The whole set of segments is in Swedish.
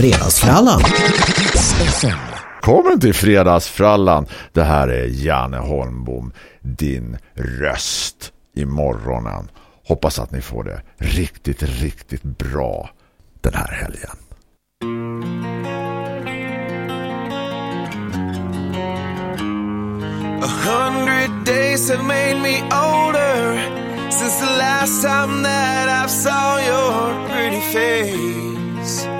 Fredagsfrallan. Kommer till Fredagsfrallan. Det här är Janne Holmbom, din röst i morgonen. Hoppas att ni får det riktigt, riktigt bra den här helgen. A hundred days have made me older since the last time that I saw your pretty face.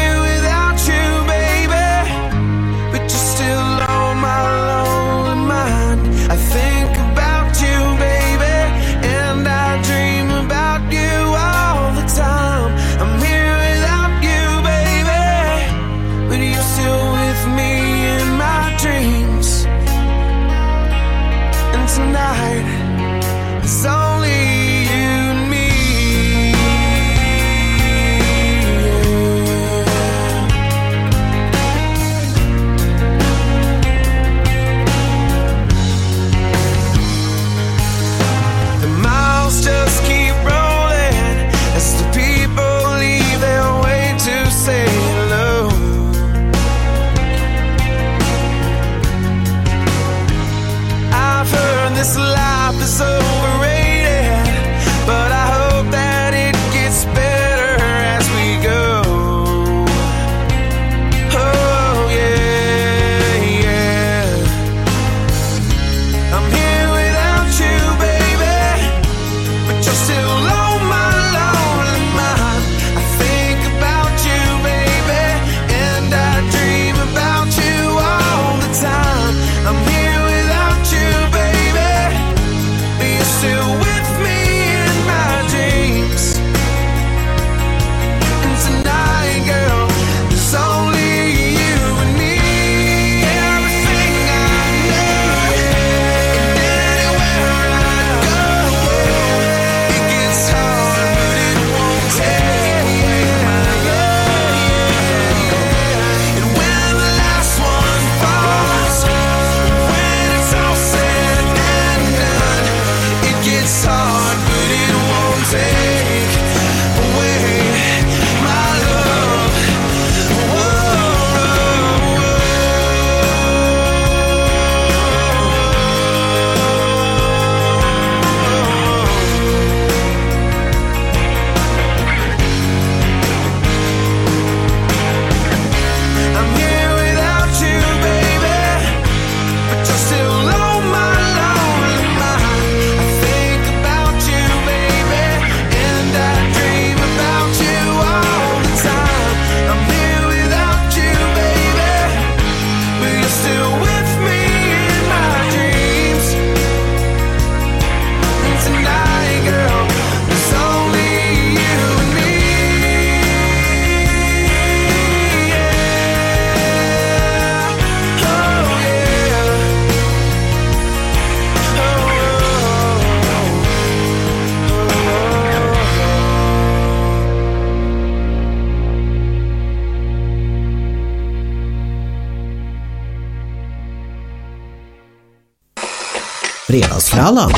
Halland.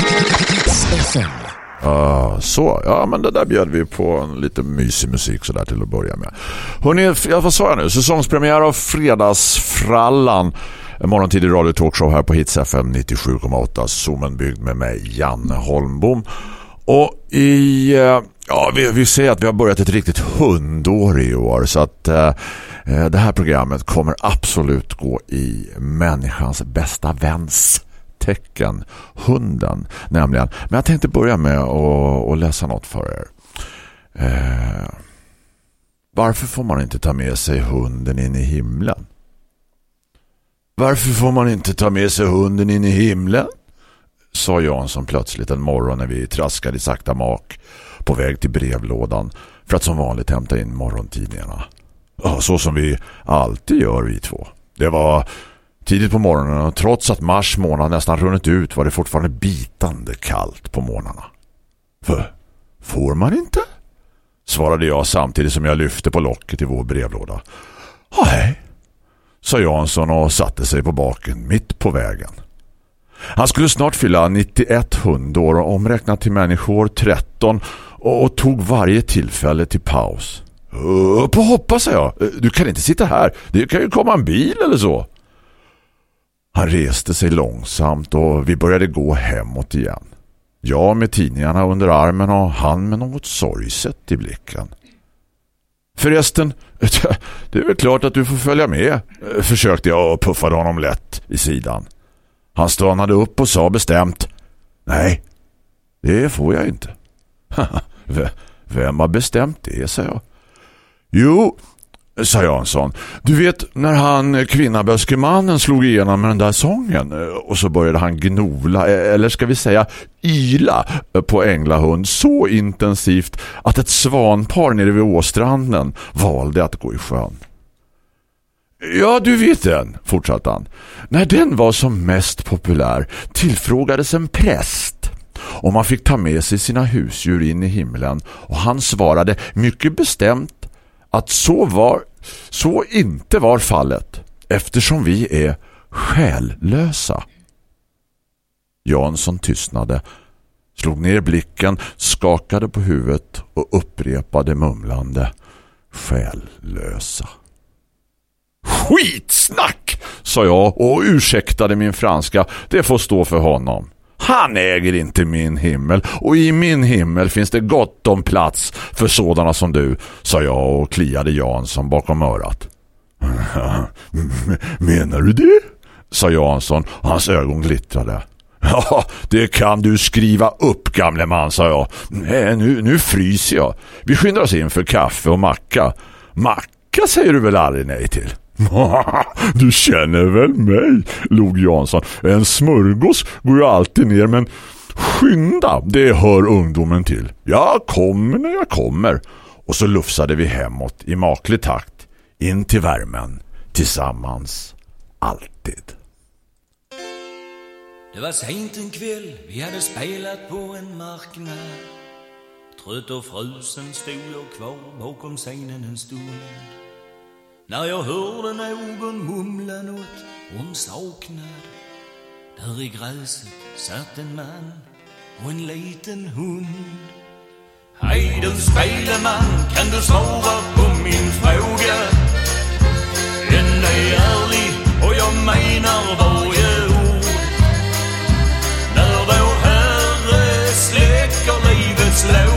Ja, så. Ja, men det där bjöd vi på en lite mysig musik så där till att börja med. Hörrni, jag, vad sa jag nu? Säsongspremiär av Fredagsfrallan. En morgontidig radio talkshow här på Hits FM 97,8. Zoomen byggd med mig, Janne Holmbom. Och i... Eh, ja, vi, vi ser att vi har börjat ett riktigt hundår i år så att eh, eh det här programmet kommer absolut gå i människans bästa väns tecken, hunden nämligen. Men jag tänkte börja med att, att läsa något för er. Eh, varför får man inte ta med sig hunden in i himlen? Varför får man inte ta med sig hunden in i himlen? sa Jansson plötsligt en morgon när vi traskade i sakta mak på väg till brevlådan för att som vanligt hämta in morgontidningarna. Ja, så som vi alltid gör vi två. Det var tidigt på morgonen och trots att mars månad nästan runnit ut var det fortfarande bitande kallt på morgnarna. För får man inte? Svarade jag samtidigt som jag lyfte på locket i vår brevlåda. Nej, sa Jansson och satte sig på baken mitt på vägen. Han skulle snart fylla 91 hundår och omräknat till människor 13 och, och tog varje tillfälle till paus. Upp och hoppa, sa jag. Du kan inte sitta här. Det kan ju komma en bil eller så. Han reste sig långsamt och vi började gå hemåt igen. Jag med tidningarna under armen och han med något sorgset i blicken. Förresten, det är väl klart att du får följa med, försökte jag och puffade honom lätt i sidan. Han stannade upp och sa bestämt Nej, det får jag inte. Vem har bestämt det, sa jag. Jo, sa Jansson. Du vet när han eh, kvinnaböskemannen slog igenom med den där sången eh, och så började han gnola eh, eller ska vi säga yla på änglahund så intensivt att ett svanpar nere vid åstranden valde att gå i sjön. Ja, du vet den, fortsatte han. När den var som mest populär tillfrågades en präst om man fick ta med sig sina husdjur in i himlen och han svarade mycket bestämt att så var så inte var fallet eftersom vi är själlösa. Jansson tystnade, slog ner blicken, skakade på huvudet och upprepade mumlande själlösa. Skitsnack, sa jag och ursäktade min franska. Det får stå för honom. Han äger inte min himmel och i min himmel finns det gott om plats för sådana som du, sa jag och kliade Jansson bakom örat. Menar du det? sa Jansson och hans ögon glittrade. Ja, det kan du skriva upp, gamle man, sa jag. Nej, nu, nu fryser jag. Vi skyndar oss in för kaffe och macka. Macka säger du väl aldrig nej till? Du känner väl mig, log Jansson. En smörgås går ju alltid ner, men skynda, det hör ungdomen till. Jag kommer när jag kommer. Och så lufsade vi hemåt i maklig takt, in till värmen, tillsammans, alltid. Det var sent en kväll, vi hade spelat på en marknad. Trött och frusen stod jag kvar bakom scenen en stund. När jag hörde någon mumla något om saknad. Där i gräset satt en man och en liten hund. Hej du speleman, kan du svara på min fråga? Den är ärlig och jag menar varje ord. När vår Herre släcker livets låga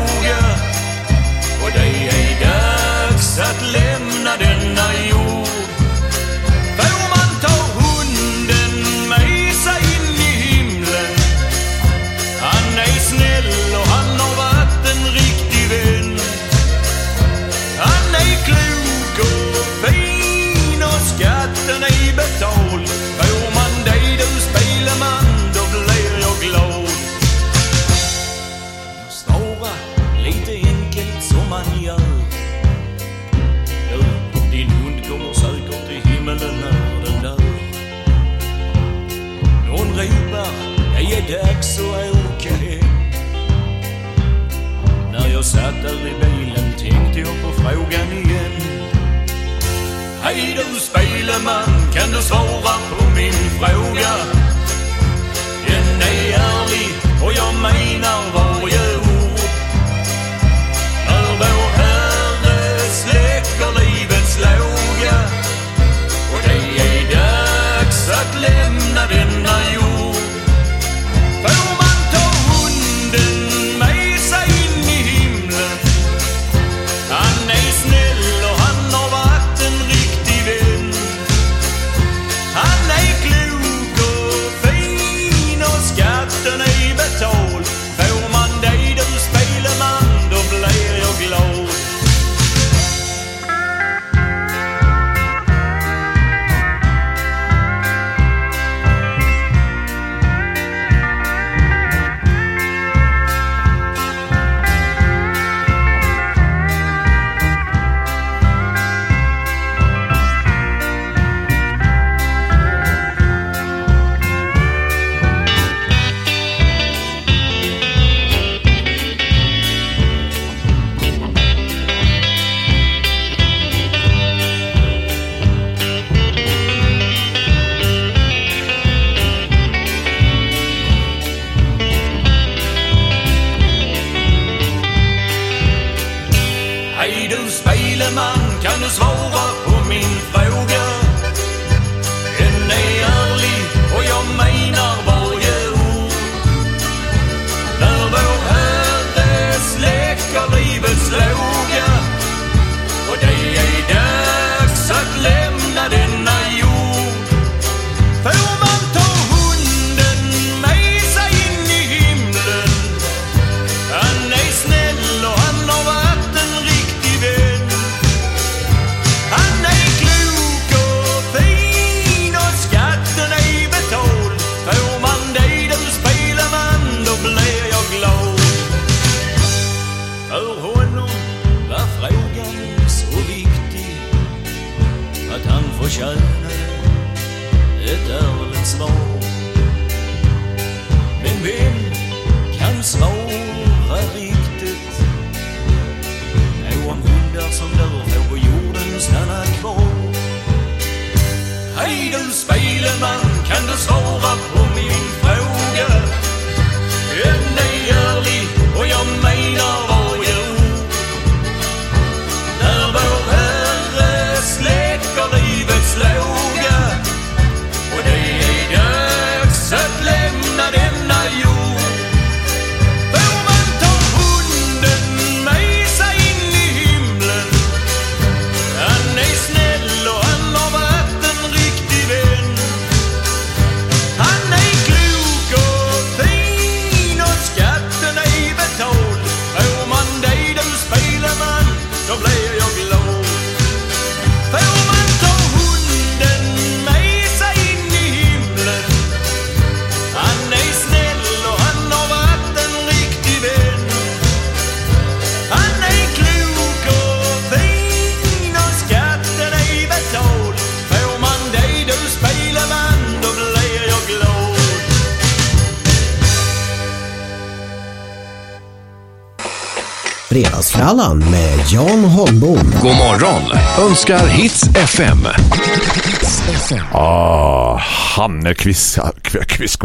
man kan du svara? Fredagsfrallan med Jan Holmbom. God morgon önskar Hits FM. Ah, Hanne Kvist, Kvist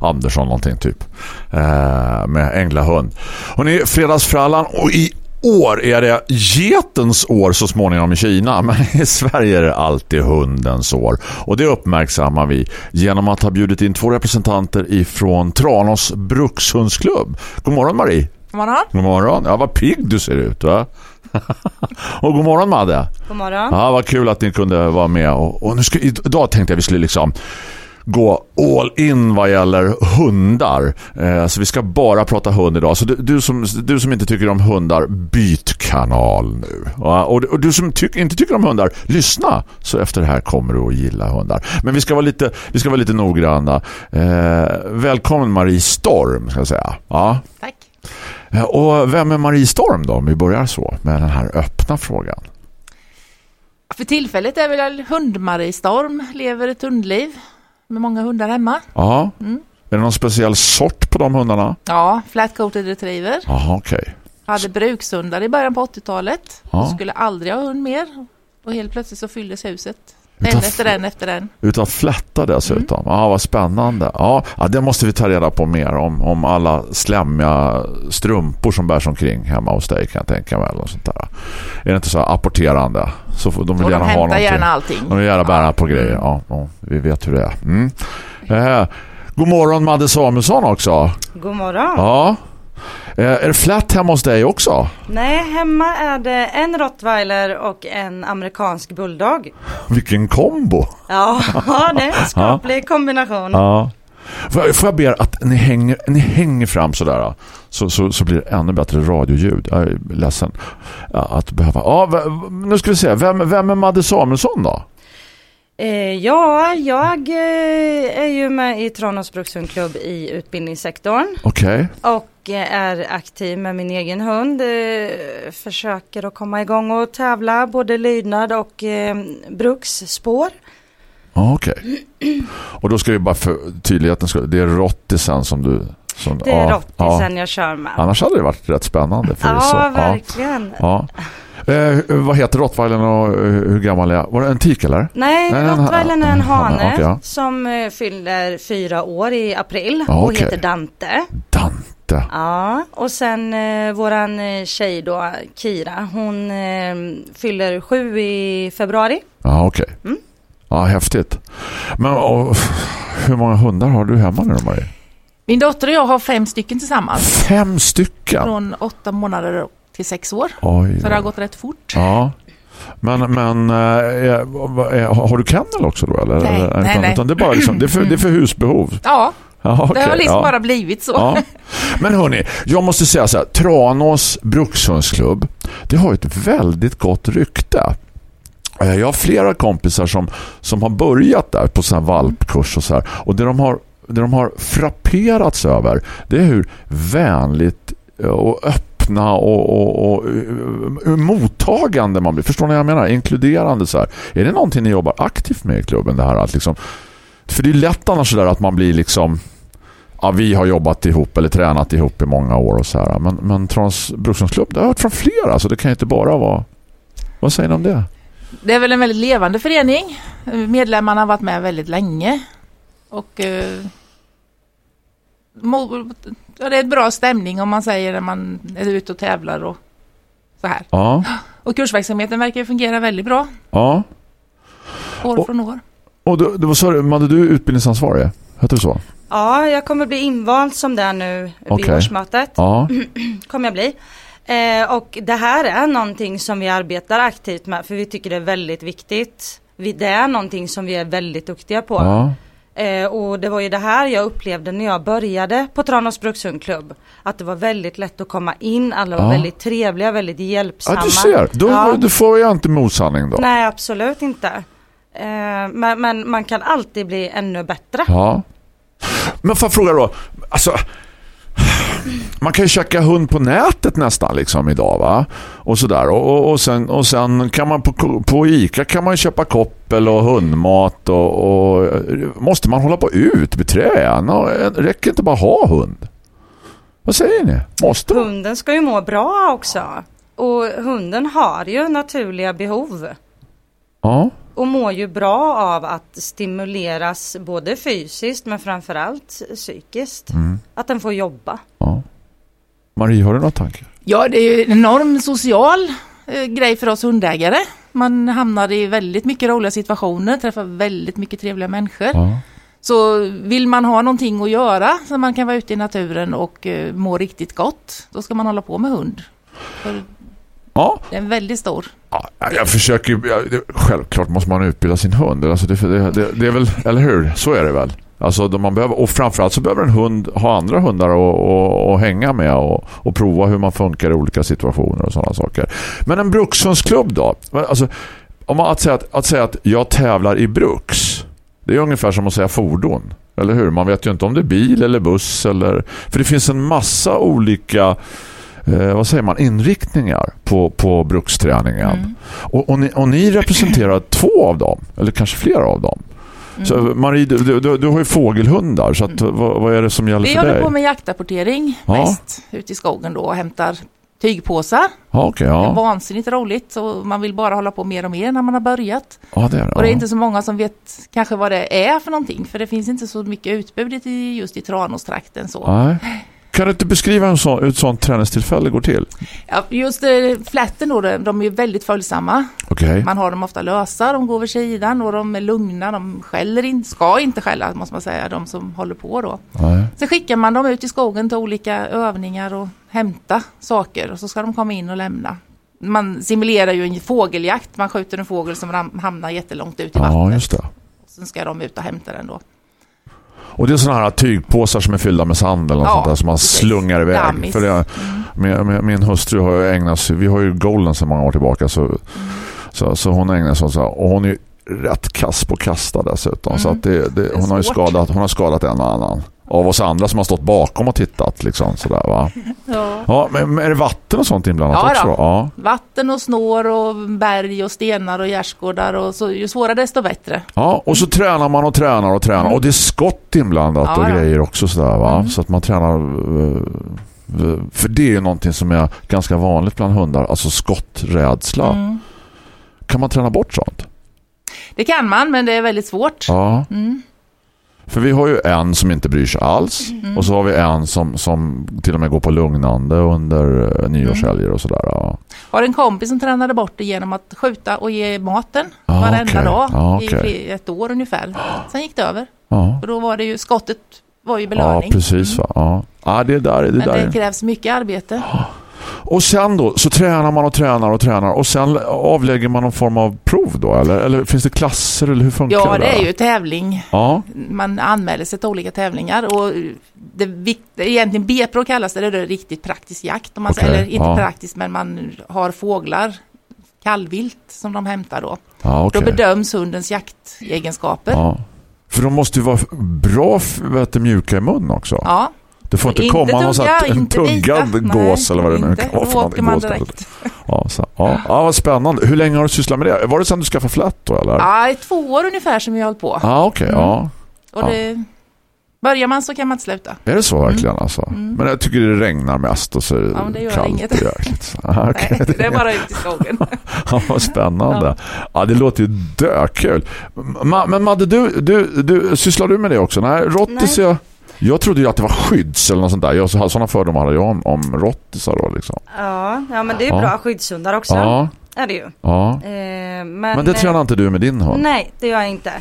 Andersson någonting typ. Eh, med änglahund. Hon är fredagsfrallan och i år är det getens år så småningom i Kina. Men i Sverige är det alltid hundens år. Och det uppmärksammar vi genom att ha bjudit in två representanter ifrån Tranås brukshundsklubb. God morgon Marie. God morgon. God morgon. Ja, vad pigg du ser ut va? och god morgon Madde. God morgon. Ja, vad kul att ni kunde vara med. Och, och nu ska, idag tänkte jag vi skulle liksom gå all in vad gäller hundar. Eh, så vi ska bara prata hund idag. Så du, du, som, du som inte tycker om hundar, byt kanal nu. Ja, och, och du som tyck, inte tycker om hundar, lyssna. Så efter det här kommer du att gilla hundar. Men vi ska vara lite, vi ska vara lite noggranna. Eh, välkommen Marie Storm, ska jag säga. Ja. Tack. Eh, Och vem är Marie Storm då? Om vi börjar så med den här öppna frågan. För tillfället är väl hund-Marie Storm lever ett hundliv med många hundar hemma. Ja. Är det någon speciell sort på de hundarna? Ja, flat-coated retriever. Jaha, okej. Hade brukshundar i början på 80-talet. Ja. Skulle aldrig ha hund mer. Och helt plötsligt så fylldes huset. Utav En efter en efter en. Utav flätta dessutom. Ja, vad spännande. Ja, ja, det måste vi ta reda på mer om, om alla slämmiga strumpor som bärs omkring hemma hos dig kan jag tänka mig. Eller sånt där. Är det inte så här apporterande? Så de vill Och de gärna ha hämtar någonting. gärna allting. De vill gärna bära på grejer. Ja, ja, vi vet hur det är. Mm. Eh, god morgon Madde Samuelsson också. God morgon. Ja. Eh, är det flätt hemma hos dig också? Nej, hemma är det en rottweiler och en amerikansk bulldog. Vilken kombo. Ja, det är en skaplig kombination. Ja. Får jag, be er att ni hänger, ni hänger fram sådär så, så, så blir det ännu bättre radioljud. Jag är ledsen att behöva... Ja, nu ska vi se. Vem, vem är Madde Samuelsson då? Eh, ja, jag eh, är ju med i Tranås brukshundklubb i utbildningssektorn Okej. och eh, är aktiv med min egen hund. Eh, försöker att komma igång och tävla både lydnad och eh, bruksspår. Okej. Och då ska vi bara för tydligheten ska, det är rottisen som du... Som, Det är ja, rottisen jag kör med. Annars hade det varit rätt spännande. För Ja, så. verkligen. Ja. Eh, vad heter rottweilern och eh, hur gammal är Var det en tik eller? Nej, rottweilern är en hane, hane okej, ja. som eh, fyller fyra år i april Ja, och heter Dante. Dante. Ja, och sen eh, våran eh, tjej då, Kira, hon eh, fyller sju i februari. Ja, okej. Mm. Ja, häftigt. Men och, hur många hundar har du hemma nu Marie? Min dotter och jag har fem stycken tillsammans. Fem stycken? Från åtta månader till sex år. Oj. Så det har gått rätt fort. Ja. Men, men är, har du kennel också då? Eller? Nej, eller, nej, utan, nej. utan det, är bara liksom, det, är för, det är för husbehov? Ja, Ja, det okej, har liksom ja. bara blivit så. Ja. Men hörni, jag måste säga så här, Tranås brukshundsklubb, det har ett väldigt gott rykte. Jag har flera kompisar som, som har börjat där på sån här valpkurs och så här. Och det de har, det de har frapperats över, det är hur vänligt och öppna och, och, och eh, eh, mottagande man blir. Förstår ni vad jag menar? Inkluderande så här. Är det någonting ni jobbar aktivt med i klubben det här att liksom för det är lätt annars sådär att man blir liksom ja, vi har jobbat ihop eller tränat ihop i många år och så här. Men, men Trans brukshundsklubb, det har jag hört från flera så det kan ju inte bara vara vad säger ni om det? Det är väl en väldigt levande förening. Medlemmarna har varit med väldigt länge. Och eh, ja, det är ett bra stämning om man säger när man är ute och tävlar och så här. Ja, Och kursverksamheten verkar ju fungera väldigt bra ja. år Och- från år. Och sa du, Madde, du är utbildningsansvarig? Heter det så? Ja, jag kommer bli invald som det är nu vid Okej. årsmötet. Ja, kommer jag bli. Eh, och det här är någonting som vi arbetar aktivt med för vi tycker det är väldigt viktigt. Vi, det är någonting som vi är väldigt duktiga på. ja. Eh, och det var ju det här jag upplevde när jag började på Tranås brukshundklubb. Att det var väldigt lätt att komma in, alla var Ja. väldigt trevliga, väldigt hjälpsamma. ja du ser, då, Ja. då får jag inte motsanning då. Nej, absolut inte. Eh, men, men man kan alltid bli ännu bättre. Ja. Men får jag fråga då, alltså man kan ju checka hund på nätet nästan liksom idag va? Och sådär. Och, och, och, sen, och sen kan man på, på Ica kan man köpa koppel och hundmat och, och måste man hålla på ut med trän? Och, räcker inte bara ha hund? Vad säger ni? Måste man? Hunden ska ju må bra också. Och hunden har ju naturliga behov. Ja. Och mår ju bra av att stimuleras både fysiskt men framförallt psykiskt. Mm. Att den får jobba. ja. Marie, har du några tankar? Ja, det är ju en enorm social eh, grej för oss hundägare. Man hamnar i väldigt mycket roliga situationer, träffar väldigt mycket trevliga människor. Ja. Så vill man ha någonting att göra så man kan vara ute i naturen och eh, må riktigt gott, då ska man hålla på med hund. För Ja, det är en väldigt stor. Ja, jag försöker ju, det, självklart måste man utbilda sin hund. Alltså det, det, det, det är väl, eller hur? Så är det väl. Alltså man behöver, och framförallt så behöver en hund ha andra hundar och, och, och hänga med och, och prova hur man funkar i olika situationer och sådana saker. Men en brukshundsklubb då? Alltså, om man, att, säga att, att säga att jag tävlar i bruks, det är ungefär som att säga fordon. Eller hur? Man vet ju inte om det är bil eller buss eller... För det finns en massa olika eh, vad säger man, inriktningar på, på bruksträningen. Mm. Och, och, ni, och ni representerar två av dem, eller kanske flera av dem. Så Mm. Marie, du, du, du har ju fågelhundar, så att, vad, vad är det som gäller Vi för håller dig? på med jaktrapportering Ja. mest ute i skogen då och hämtar tygpåsar. Ja, okej, Det är ja. vansinnigt roligt och man vill bara hålla på mer och mer när man har börjat. ja, det är. Och det är ja. inte så många som vet kanske vad det är för någonting för det finns inte så mycket utbud i, just i Tranåstrakten så. Nej. Kan du inte beskriva hur så, ett sånt träningstillfälle går till? Ja, just eh, flätten då, de är väldigt följsamma. Okej. Man har dem ofta lösa, de går över sidan och de är lugna, de skäller inte, ska inte skälla måste man säga, de som håller på då. Nej. Sen skickar man dem ut i skogen till olika övningar och hämta saker och så ska de komma in och lämna. Man simulerar ju en fågeljakt, man skjuter en fågel som hamnar jättelångt ut i Ja, vattnet. just det. Sen ska de ut och hämta den då. Och det är sådana här tygpåsar som är fyllda med sand eller Ja, sånt där som man slungar iväg. För det, min, min, min hustru har ju ägnat sig, vi har ju golden sedan många år tillbaka så, så, så hon ägnar sig åt så här, och hon är ju rätt kass på kasta dessutom. Så Mm. att det, det, hon, har ju skadat, hon har skadat en och annan. Av oss andra som har stått bakom och tittat liksom sådär va. Ja. Ja, men, är det vatten och sånt inblandat Ja, också? då. Ja. Vatten och snår och berg och stenar och gärdsgårdar och så ju svårare desto bättre. Ja, och så tränar man och tränar och tränar. Och det är skott inblandat Mm. Ja, och grejer också sådär va. Mm. Så att man tränar... eh, För det är ju någonting som är ganska vanligt bland hundar, alltså skotträdsla. Mm. Kan man träna bort sånt? Det kan man, men det är väldigt svårt. Ja. Mm. För vi har ju en som inte bryr sig alls Mm. och så har vi en som, som till och med går på lugnande under eh, nyårshelger och sådär. Ja. Har en kompis som tränade bort det genom att skjuta och ge maten Ah, varenda okej. dag Ah, i okej. fler- ett år ungefär. Sen gick det över. Ja. Och då var det ju, skottet var ju ja, belöning. precis. Va? Ja. Ja, det där, det Men där. det krävs mycket arbete. Och sen då, så tränar man och tränar och tränar och sen avlägger man någon form av prov då, eller? Eller finns det klasser eller hur funkar Ja, det? det där? är ju tävling. Ja, Man anmäler sig till olika tävlingar och det vikt, egentligen B-pro kallas det, det är det riktigt praktisk jakt. Om man, Okej, säger, eller inte ja. praktiskt, men man har fåglar, kallvilt som de hämtar då. ja okej. Då bedöms hundens jaktegenskaper. Ja. Ja. För de måste ju vara bra vet mjuka i mun också. Det får inte, Inte komma någon sån en tuggad vita. gås eller vad det nu inte. kan vara för någonting. man direkt. Ja, så, ja. ja, vad spännande. Hur länge har du sysslat med det? Var det sedan du skaffade flätt då eller? Ja, i två år ungefär som vi har hållit på. Ja, okej. ja. Och ja. det, börjar man så kan man inte sluta. Är det så verkligen alltså? Men jag tycker det regnar mest och så är det, Mm. Ja, men det gör kallt inget. och jäkligt. Ja, okej. Nej, det är bara ut i skogen. Ja, vad spännande. Ja. det låter ju dökul. Ma, men Madde, du, du, du, sysslar du med det också? Nej, rottis jag... Jag trodde ju att det var skydds eller något sånt där. Jag, så- sådana fördomar hade jag om, om rottisar då liksom. Ja, ja men det är Ja. bra skyddshundar också. Ja, Är det ju. ja. Eh, men, Men det tränar inte du med din hund? Nej, det gör jag inte.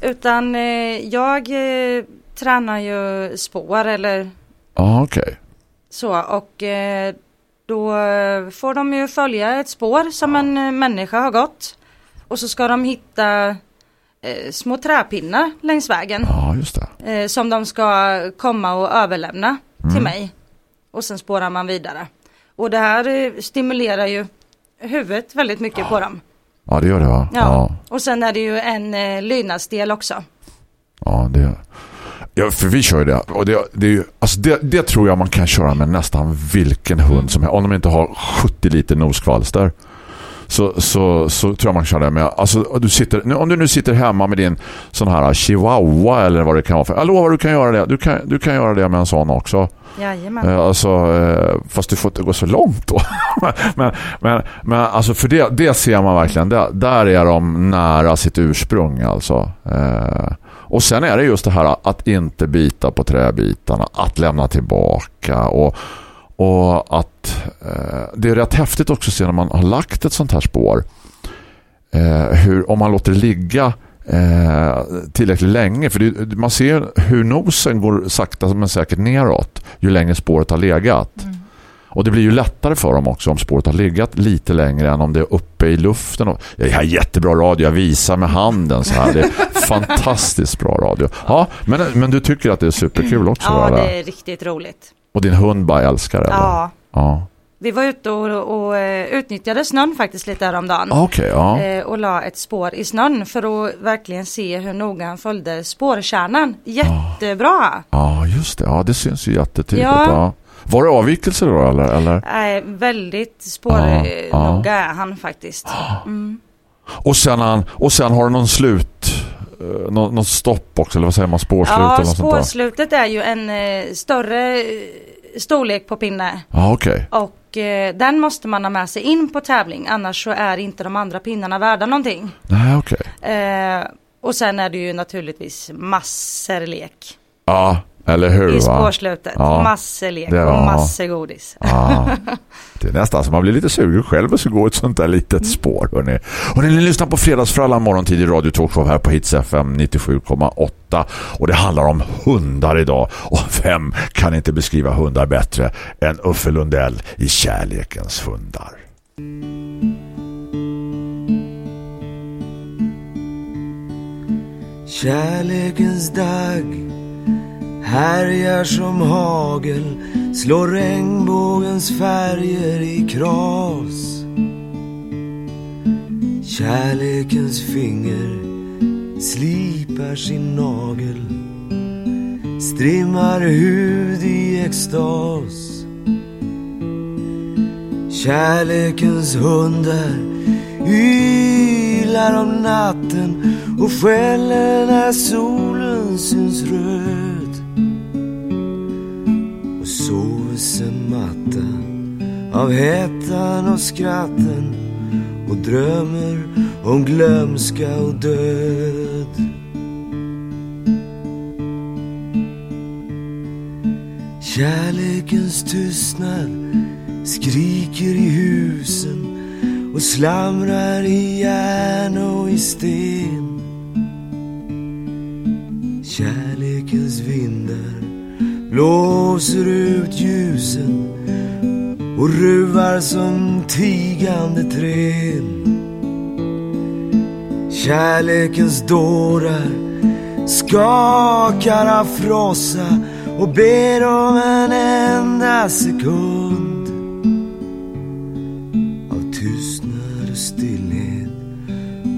Utan eh, jag eh, tränar ju spår eller Ja, okej. så och eh, då eh, får de ju följa ett spår som en eh, människa har gått. Och så ska de hitta eh, små träpinnar längs vägen Ja, just det. eh, som de ska komma och överlämna Mm. till mig. Och sen spårar man vidare. Och det här eh, stimulerar ju huvudet väldigt mycket på dem. Ja, det gör det va? Ja. Ja, Och sen är det ju en eh, lydnadsdel också. ja det Ja, för vi kör ju det. Och det, det, är ju, alltså det, det tror jag man kan köra med nästan vilken hund som helst. Om de inte har 70 liter noskvalster. Så, så, så tror jag man kan köra det med. Alltså, du sitter, nu, om du nu sitter hemma med din sån här chihuahua eller vad det kan vara för. Jag lovar du kan göra det. Du kan, du kan göra det med en sån också. Jajamän. Eh, Alltså, eh, fast du får inte gå så långt då. men, men, men alltså för det, det ser man verkligen. Där, där är de nära sitt ursprung alltså. Eh, och sen är det just det här att inte bita på träbitarna. Att lämna tillbaka. Och, och att eh, det är rätt häftigt också att se när man har lagt ett sånt här spår. Eh, hur, om man låter det ligga eh, tillräckligt länge. För det, man ser hur nosen går sakta men säkert neråt ju längre spåret har legat. Och det blir ju lättare för dem också om spåret har legat lite längre än om det är uppe i luften. Jag har jättebra radio, jag visar med handen så här. Det är fantastiskt bra radio. Ja, men, men du tycker att det är superkul också? Ja, det är riktigt roligt. Och din hund bara älskar det? Ja. ja. Vi var ute och, och eh, utnyttjade snön faktiskt lite häromdagen. Okej, ja. Eh, och la ett spår i snön för att verkligen se hur noga han följde spårkärnan. Jättebra! Ja, just det. Ja, det syns ju jättetydligt. Ja. Ja. Var det avvikelser då eller? eller? Eh, väldigt Ja, spårnoga ja. är han faktiskt. Mm. Och sen, han, och sen har du någon slut någon, någon stopp också eller vad säger man spårslut Ja, eller något sånt spårslutet är ju en eh, större eh, storlek på pinne. Ja, okej. Och eh, den måste man ha med sig in på tävling annars så är inte de andra pinnarna värda någonting. Nej, okej. Eh, och sen är det ju naturligtvis massor lek Ja, eller hur i spårslutet. Ja, Massor lek och massor godis. Ja. Det är nästan som man blir lite sugen själv att gå ett sånt där litet spår. Hörrni. Och ni lyssnar på Fredagsfrallan morgontid i Radio Talkshow här på Hits FM 97,8. Och det handlar om hundar idag. Och vem kan inte beskriva hundar bättre än Uffe Lundell i Kärlekens hundar? Kärlekens dag härjar som hagel slår regnbågens färger i kras Kärlekens finger slipar sin nagel strimmar hud i extas Kärlekens hundar ylar om natten och skäller när solen syns röd. Och matta av hettan och skratten och drömmer om glömska och död. Kärlekens tystnad skriker i husen och slamrar i järn och i sten. Kärlekens vindar blåser ut ljusen och ruvar som tigande trän. Kärlekens dårar skakar av frossa och ber om en enda sekund av tystnad och stillhet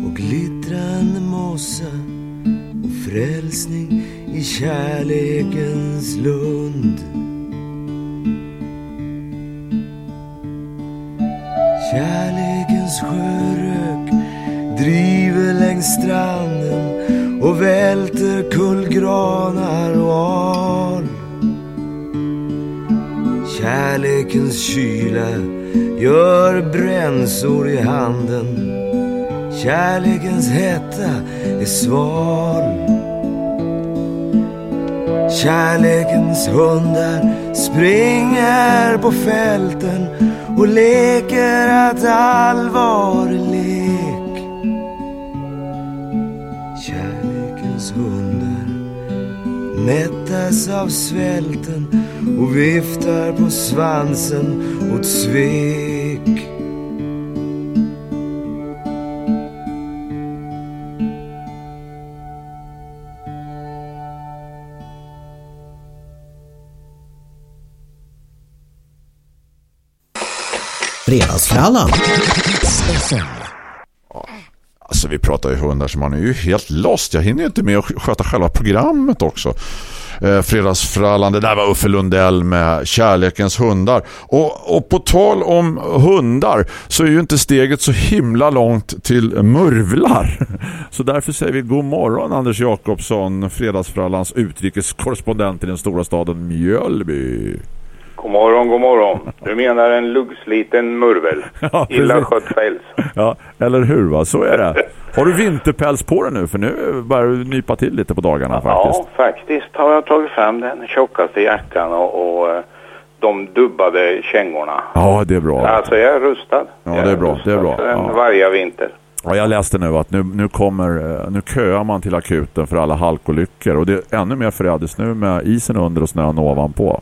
och glittrande mossa och frälsning i kärlekens lund. Kärlekens sjörök driver längs stranden och välter kullgranar och al. Kärlekens kyla gör bränsor i handen. Kärlekens hetta är sval. Kärlekens hundar springer på fälten och leker att allvar är lek. Kärlekens hundar mättas av svälten och viftar på svansen åt svek. Fredagsfrallan. Alltså vi pratar ju hundar så man är ju helt lost. Jag hinner ju inte med att sköta själva programmet också. Eh, fredagsfrallan, det där var Uffe Lundell med Kärlekens hundar. Och, och på tal om hundar så är ju inte steget så himla långt till murvlar. Så därför säger vi god morgon Anders Jakobsson, Fredagsfrallans utrikeskorrespondent i den stora staden Mjölby. God morgon, god morgon. Du menar en luggsliten murvel. Ja, Illa skött päls. Ja, eller hur va? Så är det. Har du vinterpäls på dig nu? För nu börjar du nypa till lite på dagarna faktiskt. Ja, faktiskt har jag tagit fram den tjockaste jackan och, och eh, de dubbade kängorna. Ja, det är bra. Alltså jag är rustad. Ja, Jag det är bra, rustad det är bra. Ja. varje vinter. Ja, jag läste nu att nu, nu kommer eh, nu köar man till akuten för alla halkolyckor och det är ännu mer förrädiskt nu med isen under och snön ovanpå.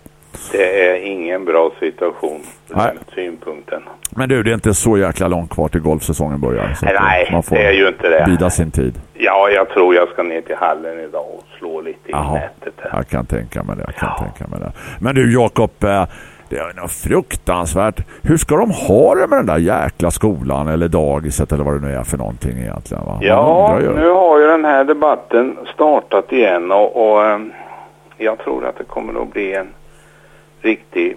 Det är ingen bra situation ur Nej. synpunkten. Men du, det är inte så jäkla långt kvar till golfsäsongen börjar. Eh, Nej, man får det är ju inte det. bida sin tid. Ja, jag tror jag ska ner till hallen idag och slå lite i nätet. här. jag kan tänka mig det. Jag kan tänka mig det. Men du Jakob, eh, det är något fruktansvärt. Hur ska de ha det med den där jäkla skolan eller dagiset eller vad det nu är för någonting egentligen? Va? Ja, nu har ju den här debatten startat igen och, och eh, jag tror att det kommer att bli en riktig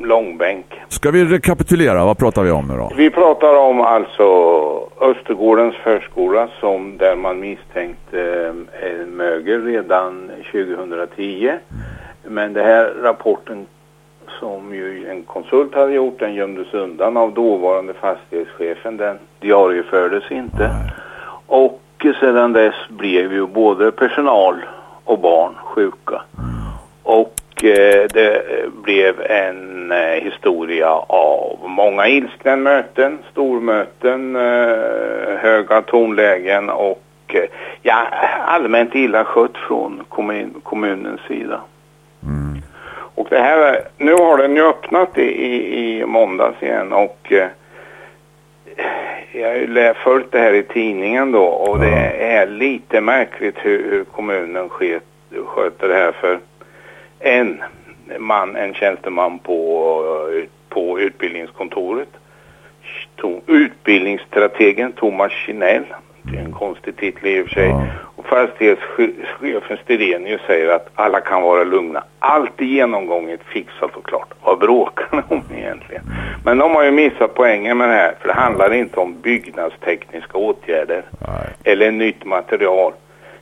långbänk. Ska vi rekapitulera? Vad pratar vi om nu då? Vi pratar om alltså Östergårdens förskola som där man misstänkte eh, mögel redan 2010. Men det här rapporten som ju en konsult hade gjort den gömdes undan av dåvarande fastighetschefen. Den diariefördes inte. Och sedan dess blev ju både personal och barn sjuka. Och eh, det blev en eh, historia av många ilskna möten, stormöten, eh, höga tonlägen och eh, ja, allmänt illa skött från kommun, kommunens sida. Och det här, nu har den ju öppnat i, i, i måndags igen och eh, jag har ju följt det här i tidningen då och det är lite märkligt hur, hur kommunen sket, sköter det här för en man, en tjänsteman på, på utbildningskontoret, to, utbildningsstrategen Thomas Kinell, det är en konstig titel i och för sig, och fastighetschefen Stirenius säger att alla kan vara lugna. Allt är genomgånget, fixat och klart. Vad bråkar de om egentligen? Men de har ju missat poängen med det här, för det handlar inte om byggnadstekniska åtgärder eller nytt material,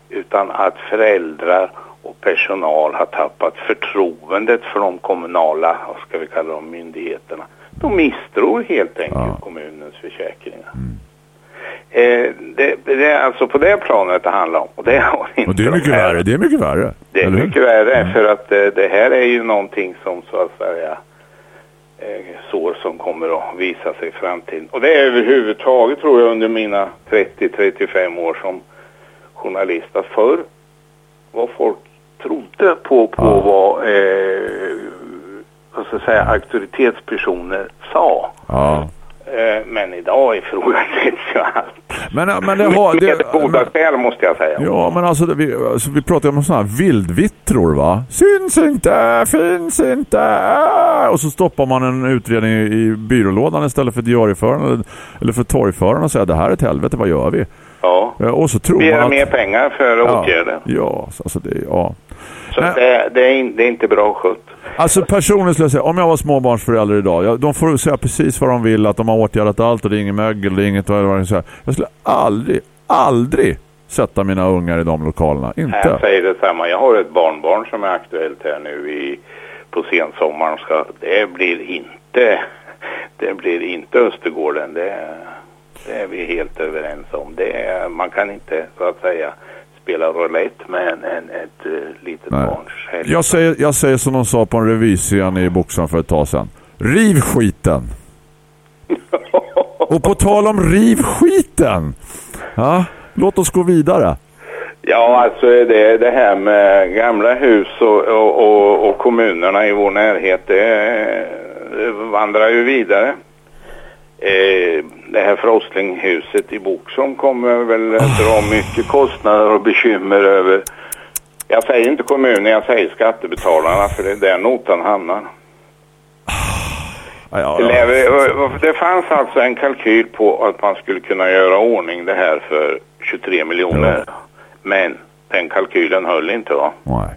utan att föräldrar och personal har tappat förtroendet för de kommunala, vad ska vi kalla dem, myndigheterna. De misstror helt enkelt kommunens försäkringar. Eh, det, det är alltså på det planet det handlar om. Och det, har inte Och det är de mycket här- värre. Det är mycket värre. det är mycket värre för att eh, det här är ju någonting som så att säga eh, sår som kommer att visa sig i framtiden. Och det är överhuvudtaget tror jag under mina 30-35 år som journalist att förr vad folk trodde på, på vad eh, vad ska jag säga, auktoritetspersoner sa. Ja. Eh, men idag ifrågasätts ju allt. Men, men det har... Med Det, goda skäl måste jag säga. Ja, men alltså, det- vi, alltså vi pratar om sådana här vildvittror va? Syns inte, finns inte. Och så stoppar man en utredning i byrålådan istället för diarieföraren eller, för torgföraren och säger det här är ett helvete, vad gör vi? Ja. Eh, Och så tror man Begära att... mer pengar för ja, åtgärder. ja, alltså det, ja. Så det, det, är in, det är inte bra skött. Alltså personligen skulle jag säga, om jag var småbarnsförälder idag, ja, de får säga precis vad de vill, att de har åtgärdat allt och det är inget mögel, det är inget vad det är. Jag skulle aldrig, aldrig sätta mina ungar i de lokalerna. Jag Inte. säger detsamma. Jag har ett barnbarn som är aktuellt här nu i, på sensommaren. Ska, det blir inte det blir inte Östergården. Det, det är vi helt överens om. Det man kan inte så att säga spela roulette med en, en, ett uh, litet Nej. barns helg. Jag säger, jag säger som de sa på en revyscen i boxen för ett tag sedan. Riv skiten! Och på tal om riv skiten! Ja, låt oss gå vidare. Ja, alltså det, det här med gamla hus och, och, och, och kommunerna i vår närhet, det vandrar ju vidare. Eh, det här Frostlinghuset i Boxholm kommer väl dra mycket kostnader och bekymmer över. Jag säger inte kommunen, jag säger skattebetalarna för det är där notan hamnar. Ja, ja, Det, ja. lär- det fanns alltså en kalkyl på att man skulle kunna göra ordning det här för 23 miljoner. Men den kalkylen höll inte va? Nej.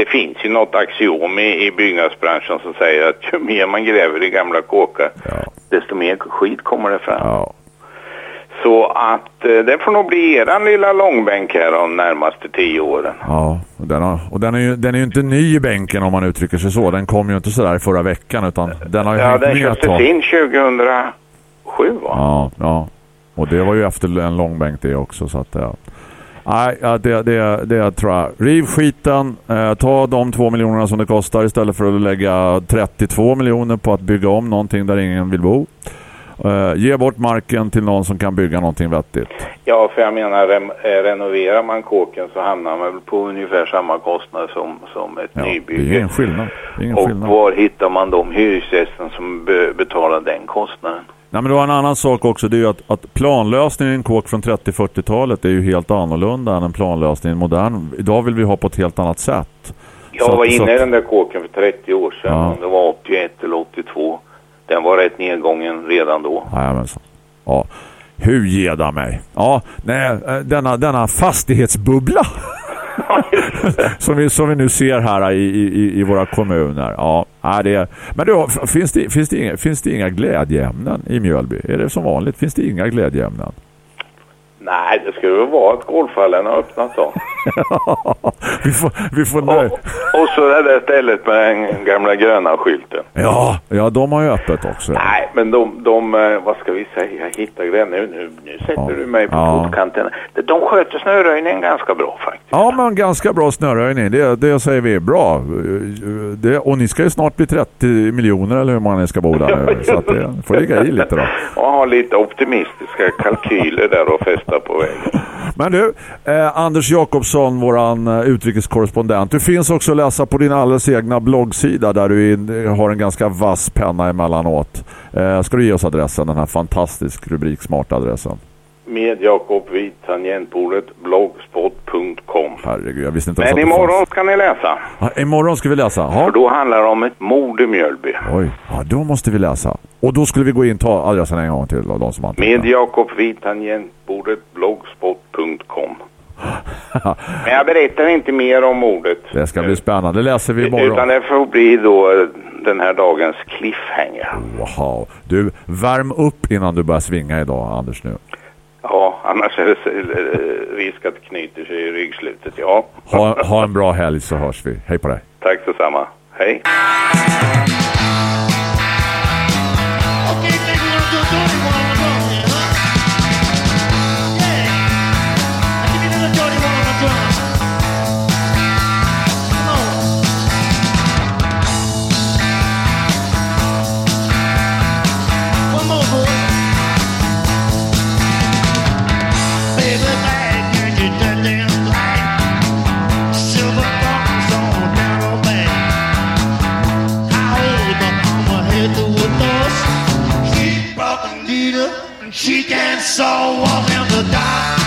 Det finns ju något axiom i, i byggnadsbranschen som säger att ju mer man gräver i gamla kåkar desto mer skit kommer det fram. Ja. Så att eh, det får nog bli eran lilla långbänk här de närmaste tio åren. Ja, och den, har, och den är ju den är ju inte ny i bänken om man uttrycker sig så. Den kom ju inte sådär förra veckan utan den har ju Ja, hängt den med ett köptes tag. in 2007 va? Ja, ja. Och det var ju efter en långbänk det också så att ja. Nej, det, det, det tror jag. Riv skiten, eh, ta de två miljonerna som det kostar istället för att lägga 32 miljoner på att bygga om någonting där ingen vill bo. Eh, ge bort marken till någon som kan bygga någonting vettigt. Ja, för jag menar rem, eh, renoverar man kåken så hamnar man väl på ungefär samma kostnad som, som ett Ja, det är nybygge. ingen skillnad. Är ingen Och skillnad. var hittar man de hyresgästen som be, betalar den kostnaden? Nej, men det var en annan sak också. Det är att, att planlösningen i en kåk från 30-40-talet är ju helt annorlunda än en planlösning modern. Idag vill vi ha på ett helt annat sätt. Jag Så var att- så inne i den där kåken för 30 år sedan. Ja. Om det var 81 eller 82. Den var rätt nedgången redan då. Jajamensan. Ja. Hur geda mig? Ja, nej, eh, denna, denna fastighetsbubbla som, vi, som vi nu ser här i, i, i våra kommuner. Ja, det är, men då, finns, det, finns, det inga, finns det inga glädjeämnen i Mjölby? Är det som vanligt? Finns det inga glädjeämnen? Nej, det skulle väl vara att golfhallen har öppnat då. vi får, vi får nöj. Och så det där stället med den gamla gröna skylten. Ja, ja, de har ju öppet också. Nej, men de, de eh, vad ska vi säga, hittar grann nu, nu, nu sätter du mig på Ja. fotkanten. De sköter snöröjningen ganska bra faktiskt. Ja, men ganska bra snöröjning. Det, det säger vi är bra. Det, och ni ska ju snart bli 30 miljoner eller hur många ni ska bo där nu. Så att det får ligga i lite då. Och ha lite optimistiska kalkyler där och fästa på vägen. Men du, eh, Anders Jakobsson, våran eh, utrikeskorrespondent. Du finns också att läsa på din alldeles egna bloggsida där du in, eh, har en ganska vass penna emellanåt. Eh, ska du ge oss adressen, den här fantastisk rubriksmarta adressen? Med Jakob vid tangentbordet blogspot.com. Herregud, jag visste inte Men imorgon ska ni läsa. Ja, imorgon ska vi läsa. För Ja. då handlar det om ett mord i Mjölby. Oj, ja, då måste vi läsa. Och då skulle vi gå in och ta adressen en gång till av de som antecknar. Med Jakob vid tangentbordet blogspot.com. Men jag berättar inte mer om mordet. Det ska bli spännande. Det läser vi Utan imorgon. det får bli då eh, den här dagens cliffhanger. Wow. Du, värm upp innan du börjar svinga idag, Anders, nu. Ja, Annars är det risk att knyter sig i ryggslutet, ja. Ha, ha en bra helg så hörs vi. Hej på dig. Tack detsamma. Hej. She soul walking the dark.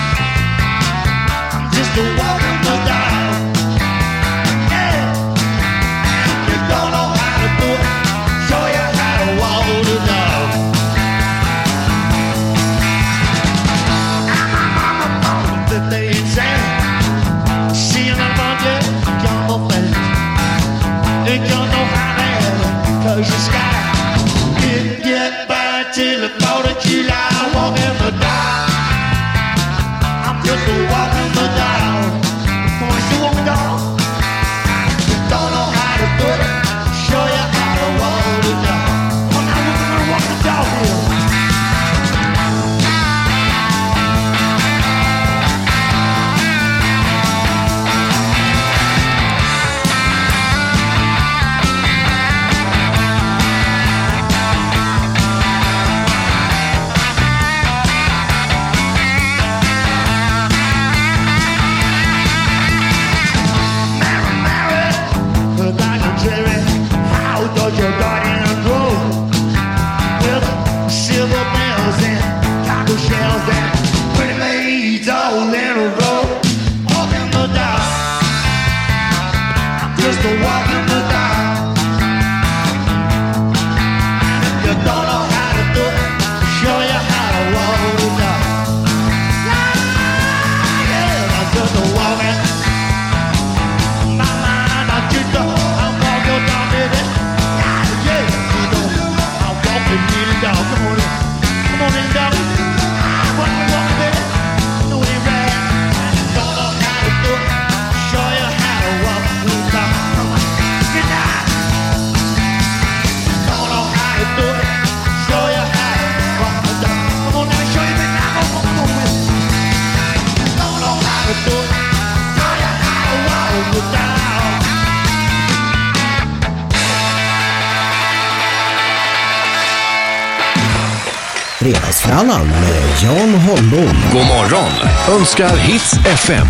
Önskar Hits FM.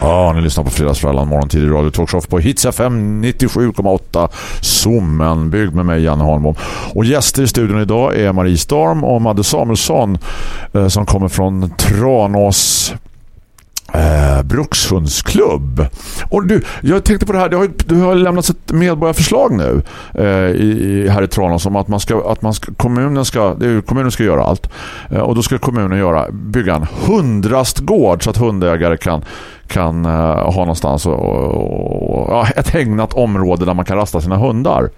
Ja, ni lyssnar på Fredagsfrallan morgontid i Radio Talkshow på Hits FM 97,8 Zoomen, byggd med mig Janne Holmbom. Och gäster i studion idag är Marie Storm och Madde Samuelsson eh, som kommer från Tranås eh, brukshundsklubb. Och du, jag tänkte på det här, det har, du har lämnat ett medborgarförslag nu eh, i, här i Tranås om att man ska, att man ska, kommunen ska, det är kommunen ska göra allt. Eh, och då ska kommunen göra, bygga en hundrastgård så att hundägare kan kan eh, ha någonstans och, och, och, ja, ett hägnat område där man kan rasta sina hundar.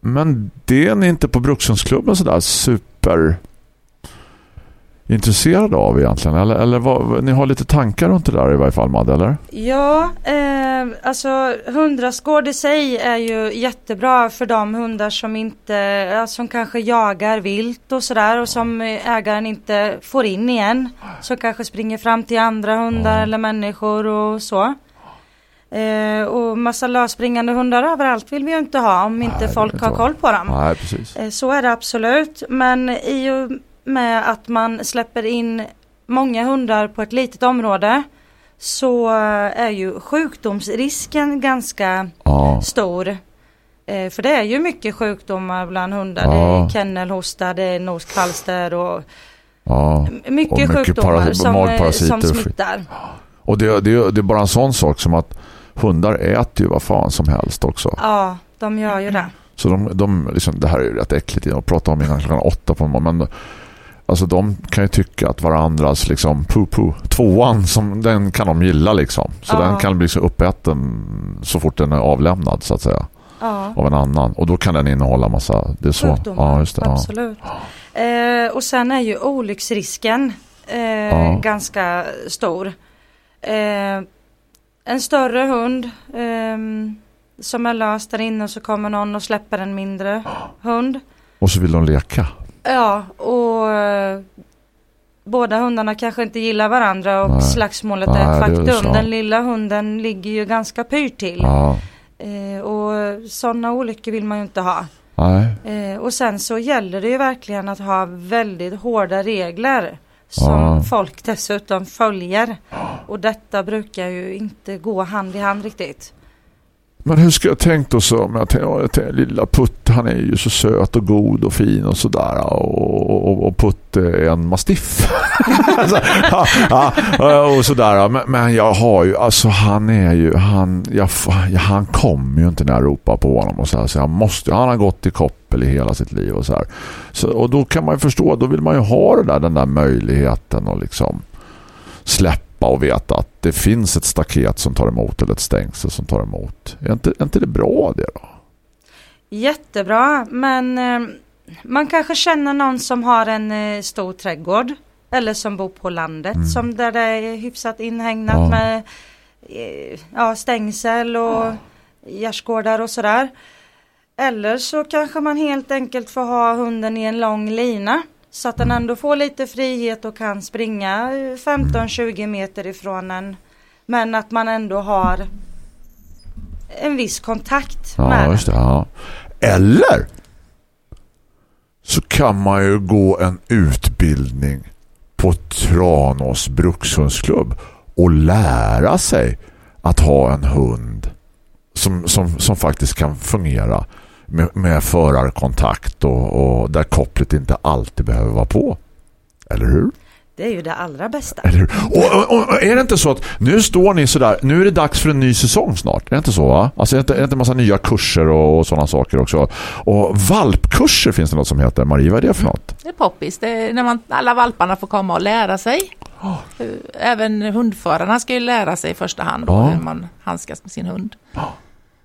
Men det är ni inte på brukshundsklubben sådär super intresserade av egentligen? Eller, eller vad, ni har lite tankar runt det där i varje fall, Madde, eller? Ja, eh, alltså hundrastgård i sig är ju jättebra för de hundar som inte, som kanske jagar vilt och sådär och som ägaren inte får in igen. Som kanske springer fram till andra hundar eller människor och så. Eh, och massa lösspringande hundar överallt vill vi ju inte ha om inte Nej, folk inte har ha. koll på dem. Nej, precis. Eh, Så är det absolut. Men i och med att man släpper in många hundar på ett litet område så eh, är ju sjukdomsrisken ganska Ja, stor. Eh, För det är ju mycket sjukdomar bland hundar. Ja. Det är kennelhosta, det är noskvalster och ja. mycket, Och mycket sjukdomar som, eh, som smittar. Och det, det, det är bara en sån sak som att hundar äter ju vad fan som helst också. Ja, de gör ju det. Så de, de liksom, det här är ju rätt äckligt att prata om innan klockan åtta på morgonen. Men alltså de kan ju tycka att varandras liksom poo-poo, tvåan, som, den kan de gilla liksom. Så Ja. den kan bli så uppäten så fort den är avlämnad så att säga. Ja. av en annan. Och då kan den innehålla massa, det är så. Sjukdomar, Ja, just det. Ja. Absolut. Eh, och sen är ju olycksrisken eh, ganska stor. Eh, en större hund ehm, som är lös där inne så kommer någon och släpper en mindre hund. Och så vill de leka. Ja, och eh, båda hundarna kanske inte gillar varandra och Nej. slagsmålet Nej, är ett det är faktum. Den lilla hunden ligger ju ganska pyrt till. Ja. Eh, och sådana olyckor vill man ju inte ha. Nej. Eh, och sen så gäller det ju verkligen att ha väldigt hårda regler som Ja. folk dessutom följer. Och detta brukar ju inte gå hand i hand riktigt. Men hur ska jag tänkt då så? Men jag tänkte, ja, jag tänkte, lilla Putte, han är ju så söt och god och fin och sådär. Och, och, och Putte är en mastiff. alltså, ja, ja, och sådär. Men, men jag har ju, alltså han är ju, han, jag, han kommer ju inte när jag ropar på honom och så här. Så han måste, han har gått i koppel i hela sitt liv och så här. Så, och då kan man ju förstå, då vill man ju ha det där, den där möjligheten och liksom släppa och veta att det finns ett staket som tar emot eller ett stängsel som tar emot. Är inte, är inte det bra det då? Jättebra, men eh, man kanske känner någon som har en eh, stor trädgård. Eller som bor på landet, som där det är hyfsat inhägnat Mm. Ja. med eh, ja, stängsel och gärdsgårdar och sådär. Eller så kanske man helt enkelt får ha hunden i en lång lina. Så att den ändå får lite frihet och kan springa eh, 15-20 meter ifrån en. Men att man ändå har en viss kontakt med Ja, den. just det. Ja. Eller så kan man ju gå en utbildning på Tranås brukshundsklubb och lära sig att ha en hund som, som, som faktiskt kan fungera med, med förarkontakt och, och där kopplet inte alltid behöver vara på. Eller hur? Det är ju det allra bästa. Eller hur? Och, och, och är det inte så att nu står ni sådär, nu är det dags för en ny säsong snart, är det inte så va? Alltså är det inte, är det inte en massa nya kurser och, och sådana saker också? Och valpkurser finns det något som heter, Marie, vad är det för något? Det är poppis. Det är när man, alla valparna får komma och lära sig. Även hundförarna ska ju lära sig i första hand Ja. hur man handskas med sin hund.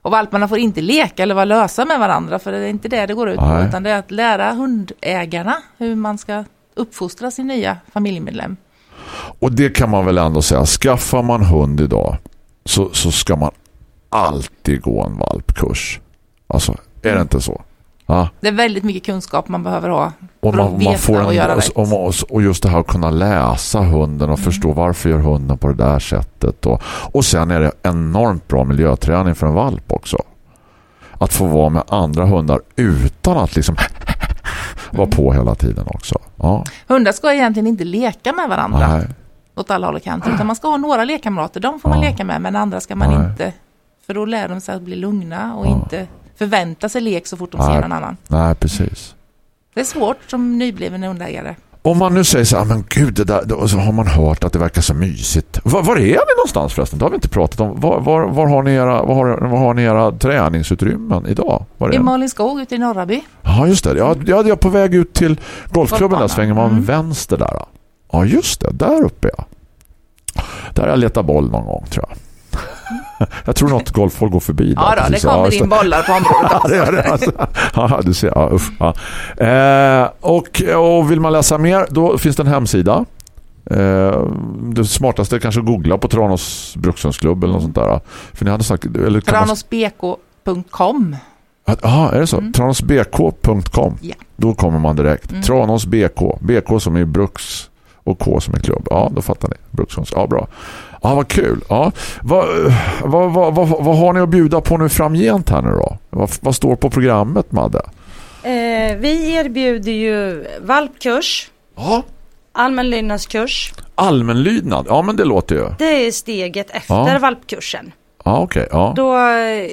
Och valparna får inte leka eller vara lösa med varandra för det är inte det det går ut på. Nej. Utan det är att lära hundägarna hur man ska uppfostra sin nya familjemedlem. Och det kan man väl ändå säga, skaffar man hund idag så, så ska man alltid gå en valpkurs. Alltså, är det inte så? Ja. Det är väldigt mycket kunskap man behöver ha Och, man, man får en, och göra och. Mm. och, just det här att kunna läsa hunden och förstå varför gör hunden på det där sättet. Och, och sen är det enormt bra miljöträning för en valp också. Att få vara med andra hundar utan att liksom vara på hela tiden också. Ja, Hundar ska egentligen inte leka med varandra nej, åt alla håll och kanter. Utan man ska ha några lekkamrater. De får man Ja. leka med men andra ska man Nej. inte. För då lär de sig att bli lugna och Ja. inte förvänta sig lek så fort de Nej. ser någon annan. nej, precis. Det är svårt som nybliven hundägare. Om man nu säger så här, men gud, det där, då så har man hört att det verkar så mysigt. Var, var är ni någonstans förresten? Det har vi inte pratat om. Var, var, var, har, ni era, var, har, var har ni era träningsutrymmen idag? Var är I ni? Malin ute i Norraby. Ja, just det. Jag, jag, jag är på väg ut till golfklubben där svänger man Mm. vänster där. Ja, just det. Där uppe, ja. Där har jag letat boll någon gång, tror jag. Jag tror något golfhål går förbi. Ja, då, det kommer just in bollar på området Ja. Alltså. Ja, du ser. Ja, usch. Ja. Eh, och, och vill man läsa mer, då finns det en hemsida. Eh, det smartaste är kanske att googla på Tranås brukshundsklubb eller något sånt där. För ni hade sagt... Eller Tranåsbk.com. Ja, är det så? Tranåsbk.com. Ja. Då kommer man direkt. Mm. Tranås BK. BK som är bruks och K som är klubb. Ja, då fattar ni. Brukshunds. Ja, bra. Ja, vad kul. Ja. Vad, vad, vad, vad, vad har ni att bjuda på nu framgent här nu då? Vad, vad står på programmet, Madde? Eh, vi erbjuder ju valpkurs, Ja. allmänlydnadskurs. Allmänlydnad. Ja, men det låter ju. Det är steget efter Ja. valpkursen. Ja, okej. Ja. Då eh,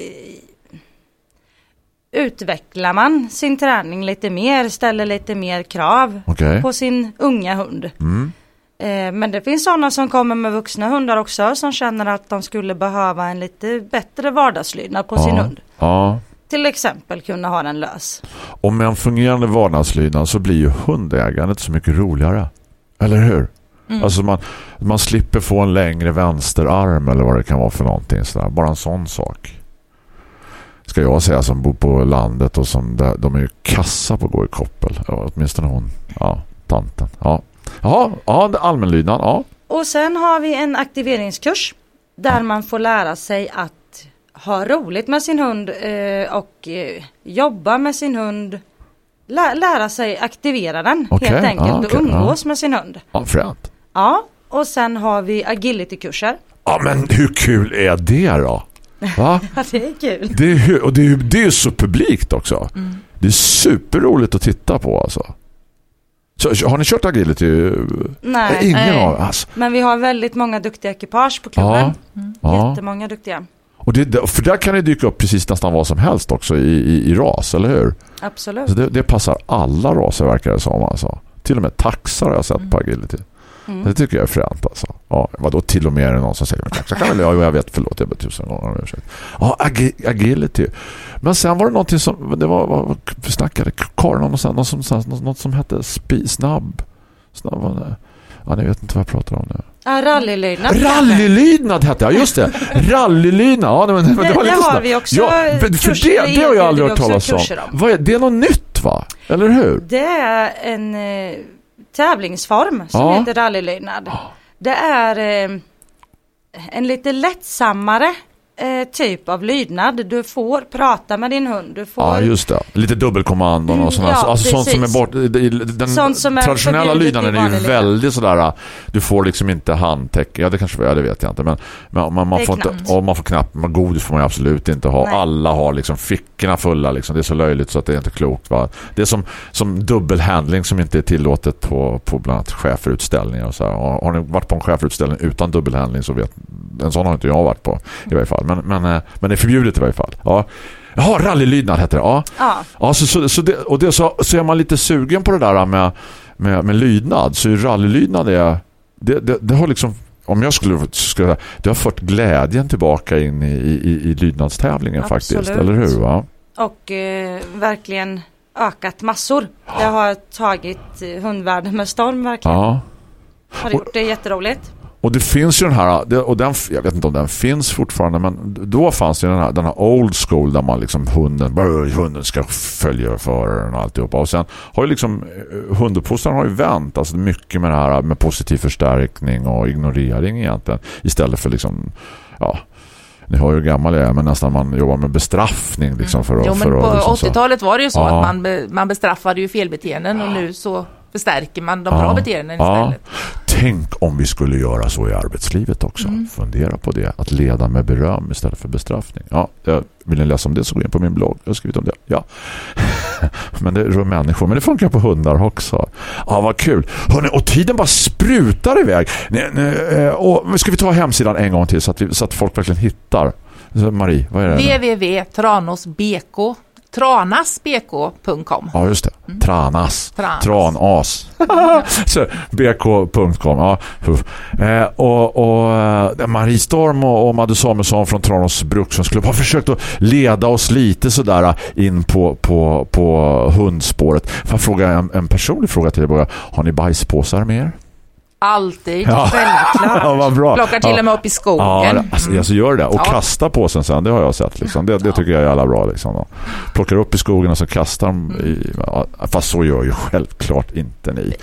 utvecklar man sin träning lite mer, ställer lite mer krav Okej. på sin unga hund. Mm. Eh, Men det finns sådana som kommer med vuxna hundar också som känner att de skulle behöva en lite bättre vardagslydnad på sin Ja. hund. Ja. Till exempel kunna ha den lös. Och med en fungerande vardagslydnad så blir ju hundägandet så mycket roligare. Eller hur? Mm. Alltså man, man slipper få en längre vänsterarm eller vad det kan vara för någonting. Sådär. Bara en sån sak. ska jag säga som bor på landet och som där, de är ju kassa på att gå i koppel. Ja, åtminstone hon. Ja, tanten. Ja. Ja, är allmänlydnad. Ja. Och sen har vi en aktiveringskurs där man får lära sig att ha roligt med sin hund eh, och eh, jobba med sin hund. Lä lära sig aktivera den Okej, helt enkelt ja, och okej, umgås med sin hund. Ja, fränt. Ja, och sen har vi agilitykurser. Ja, men hur kul är det då? Va? Ja, det är kul. Det är, och det är, det är så publikt också. Det är superroligt att titta på alltså. Så, har ni kört agility? Nej, Ingen nej. av alltså. men vi har väldigt många duktiga ekipage på klubben. Ja, ja. Jättemånga duktiga. Och det, för där kan det dyka upp precis nästan vad som helst också i, i, i ras, eller hur? Absolut. Så det, det passar alla raser verkar det som alltså. Till och med taxar har jag sett på agility. Det tycker jag är fränt alltså. Ja, vadå till och med är det någon som säger taxar kan väl jag, jag vet, förlåt jag ber tusen gånger om ursäkt. Ja, agi, agility. Men sen var det någonting som, det var, vad vi snackade, Karin om något, som, något, något som hette spi, snabb. Snabb var det. Ja, ni vet inte vad jag pratar om nu. Ja, rallylydnad. Rallylydnad hette jag, just det. Rallylydnad, ja, men, men det, Det- var det lite har sådär. vi också Ja, för det, det har jag aldrig hört talas om. Vad är, det är något nytt va? Eller hur? Det är en eh, tävlingsform som Ja. heter rallylydnad. Det är eh, en lite lättsammare eh, typ av lydnad. Du får prata med din hund. Du får Ja, just det. Lite dubbelkommando och sånt. Mm, ja, alltså sånt som är bort... Den Sånt som är traditionella lydnaden är ju väldigt sådär... Du får liksom inte handtecken. Ja, det kanske ja, det vet jag inte. Men, men man, man, får inte... knappt. Och man får knappt... Men godis får man absolut inte ha. Nej. Alla har liksom fickorna fulla. Liksom. Det är så löjligt så att det är inte klokt. Va? Det är som, som dubbelhandling som inte är tillåtet på, på bland annat cheferutställningar. Och så här. Har, har ni varit på en cheferutställning utan dubbelhandling så vet... En sån har inte jag varit på i varje fall. Men, men, eh, men det är förbjudet i varje fall. Ja. Jaha, rallylydnad heter det. Ja. Ja, Ja, så, så, så, det, och det, så, så är man lite sugen på det där med, med, med lydnad. Så rallylydnad är, det, det, det har liksom, om jag skulle, skulle det har fått glädjen tillbaka in i, i, i lydnadstävlingen faktiskt, Absolut. eller hur va? och eh, verkligen ökat massor. Det har tagit eh, hundvärlden med storm verkligen. Ja. Har gjort det jätteroligt. Och det finns ju den här, och den, jag vet inte om den finns fortfarande, men då fanns det ju den här, den här old school där man liksom hunden, hunden ska följa föraren och alltihopa. Och sen har ju liksom, eh, hunduppfostran har ju vänt, alltså mycket med det här med positiv förstärkning och ignorering egentligen, istället för liksom, ja, ni har ju hur gammal jag är, men nästan man jobbar med bestraffning liksom för att... Jo, men för på liksom så- 80-talet var det ju så Ja. att man, be, man bestraffade ju felbeteenden och nu så förstärker man de bra beteenden istället. Tänk om vi skulle göra så i arbetslivet också. Mm. Fundera på det. Att leda med beröm istället för bestraffning. Ja, vill ni läsa om det så gå in på min blogg. Jag har skrivit om det. Ja. Men det rör människor. Men det funkar på hundar också. Ja, vad kul. Hörrni, och tiden bara sprutar iväg. Eh, och ska vi ta hemsidan en gång till så att, vi, så att folk verkligen hittar. Marie, vad är det? nu? tranasbk.com Ja, just det. Tranas. Tranas. Tranas. så, bk.com. Ja. Eh, och, och eh, Marie Storm och, och Madde Samuelsson från Tranås Brukshundsklubb har försökt att leda oss lite sådär eh, in på, på, på hundspåret. Får jag fråga en, en personlig fråga till er. Har ni bajspåsar med er? Alltid. Självklart. Ja, vad bra. Plockar till ja. och med upp i skogen. Ja, alltså, alltså gör det. Och Ja. kasta påsen sen, det har jag sett. Liksom. Det, det tycker jag är alla bra. Liksom. Plockar upp i skogen och så kastar de i, ja, Fast så gör ju självklart inte ni.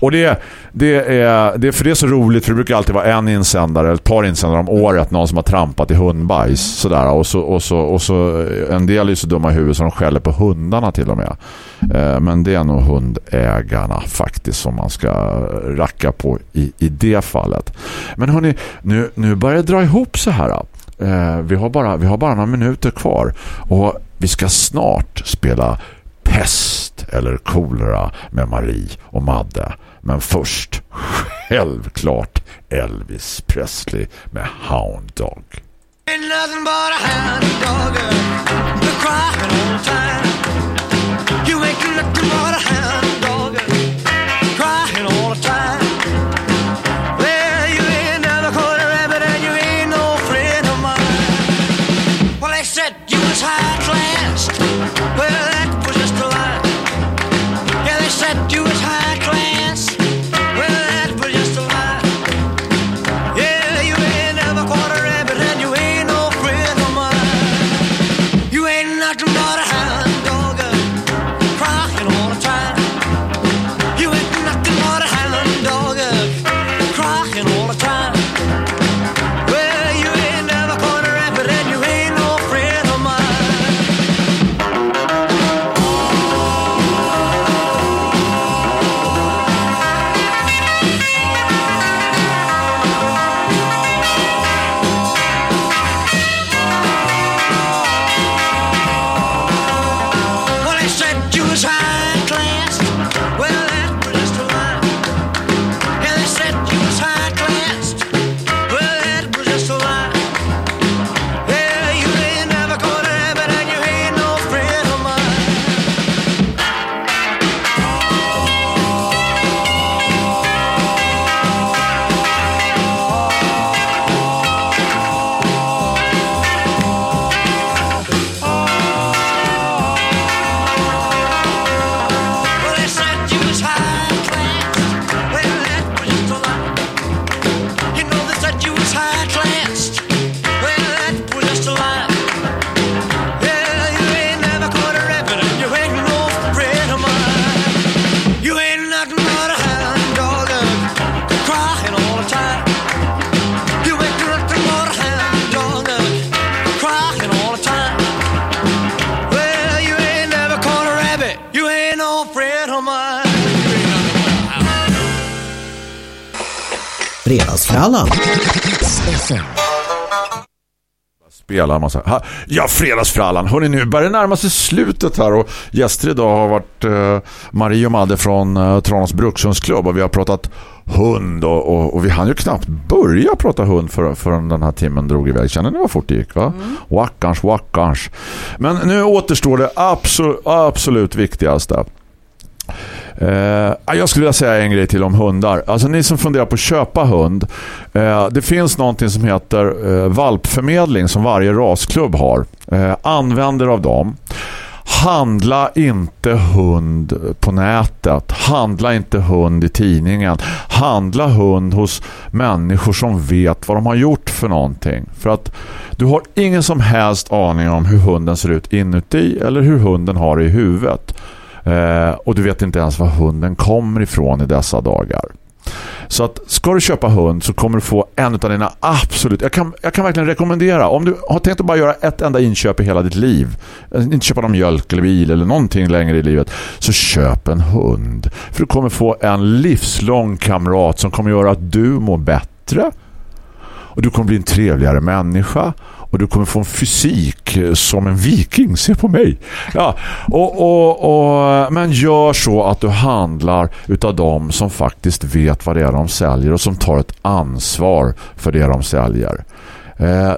Och det, det, är, det är för det är så roligt, för det brukar alltid vara en insändare, eller ett par insändare om året, någon som har trampat i hundbajs. Sådär. Och, så, och, så, och så en del är ju så dumma i huvudet så de skäller på hundarna till och med. Eh, men det är nog hundägarna faktiskt som man ska racka på i, i det fallet. Men hörni, nu, nu börjar det dra ihop så här. Eh, vi, har bara, vi har bara några minuter kvar och vi ska snart spela pest eller kolera med Marie och Madde. Men först, självklart Elvis Presley med Hound Dog. Ain't nothing but a hound dog. the crying all the time. You ain't nothing but a spelar man så här. Ja, fredagsfrallan. Hörrni, nu börjar det närma sig slutet här och gäster idag har varit eh, Marie och Madde från eh, Tranås Brukshundsklubb och vi har pratat hund och, och, och vi hann ju knappt börja prata hund för, förrän den här timmen drog iväg. Känner ni vad fort det gick va? Wackans, wackans. Men nu återstår det absolut, absolut viktigaste. Eh, jag skulle vilja säga en grej till om hundar. Alltså ni som funderar på att köpa hund. Eh, det finns någonting som heter eh, valpförmedling som varje rasklubb har. Eh, använder av dem. Handla inte hund på nätet. Handla inte hund i tidningen. Handla hund hos människor som vet vad de har gjort för någonting. För att du har ingen som helst aning om hur hunden ser ut inuti eller hur hunden har det i huvudet. Eh, och du vet inte ens var hunden kommer ifrån i dessa dagar. Så att ska du köpa hund så kommer du få en av dina absolut... Jag kan, jag kan verkligen rekommendera. Om du har tänkt att bara göra ett enda inköp i hela ditt liv. Eh, inte köpa någon mjölk eller bil eller någonting längre i livet. Så köp en hund. För du kommer få en livslång kamrat som kommer göra att du mår bättre. Och du kommer bli en trevligare människa. Och du kommer få en fysik eh, som en viking. Se på mig. Ja, och, och, och, men gör så att du handlar utav dem som faktiskt vet vad det är de säljer och som tar ett ansvar för det de säljer. Eh,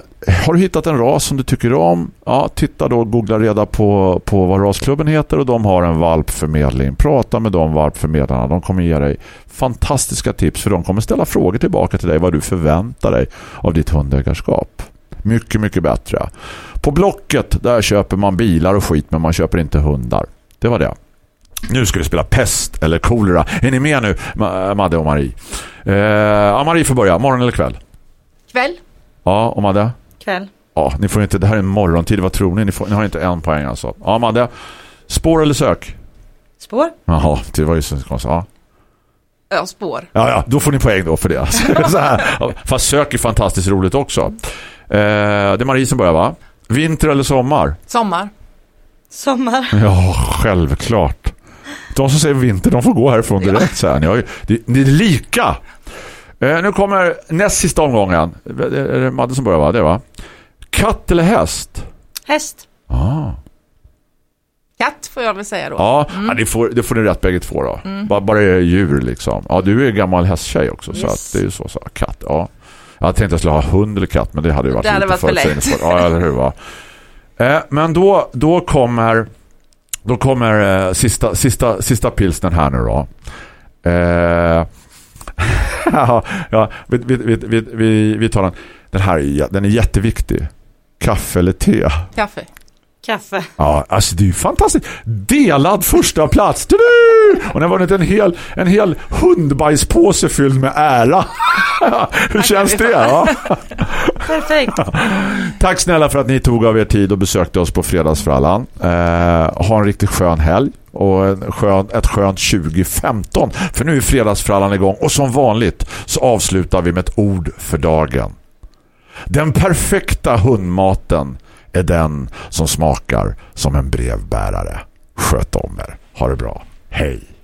har du hittat en ras som du tycker om? Ja, titta då och googla reda på, på vad rasklubben heter och de har en valpförmedling. Prata med de valpförmedlarna. De kommer ge dig fantastiska tips för de kommer ställa frågor tillbaka till dig vad du förväntar dig av ditt hundägarskap. Mycket, mycket bättre. På Blocket där köper man bilar och skit men man köper inte hundar. Det var det. Nu ska vi spela pest eller kolera. Är ni med nu, Ma- Madde och Marie? Eh, Marie får börja. Morgon eller kväll? Kväll. Ja, och Madde? Kväll. Ja, ni får inte, det här är en morgontid, vad tror ni? Ni, får, ni har inte en poäng alltså. Ja, Madde. Spår eller sök? Spår. Jaha, det var ju så konstigt. Ja. Ja, spår. Ja, ja, då får ni poäng då för det. så här. Fast sök är fantastiskt roligt också. Eh, det är Marie som börjar va? Vinter eller sommar? Sommar. Sommar. Ja, självklart. De som säger vinter, de får gå härifrån direkt. Så. Ni, har ju, det, ni är lika. Eh, nu kommer näst sista omgången. Är det Madde som börjar va? Det va? Katt eller häst? Häst. Ah. Katt får jag väl säga då. Ja, ja det, får, det får ni rätt bägge två då. Bara, bara det är djur liksom. Ja, du är gammal hästtjej också. Så Yes. att det är ju så. så. Katt, ja. Jag tänkte att jag skulle ha hund eller katt, men det hade ju varit Det hade lite varit för lätt. Ja, eller hur va? Eh, men då, då kommer då kommer eh, sista, sista, sista pilsnen här nu då. Eh, ja, vi, vi, vi, vi, tar den. Den här är, den är jätteviktig. Kaffe eller te? Kaffe. Kaffe. Ja, alltså det är ju fantastiskt. Delad första plats. Och den har vunnit en hel, en hel hundbajspåse fylld med ära. Hur känns det? Ja? Perfekt. Tack snälla för att ni tog av er tid och besökte oss på Fredagsfrallan. Eh, ha en riktigt skön helg och en skön, ett skönt 2015. För nu är Fredagsfrallan igång och som vanligt så avslutar vi med ett ord för dagen. Den perfekta hundmaten är den som smakar som en brevbärare. Sköt om er. Ha det bra. Hej!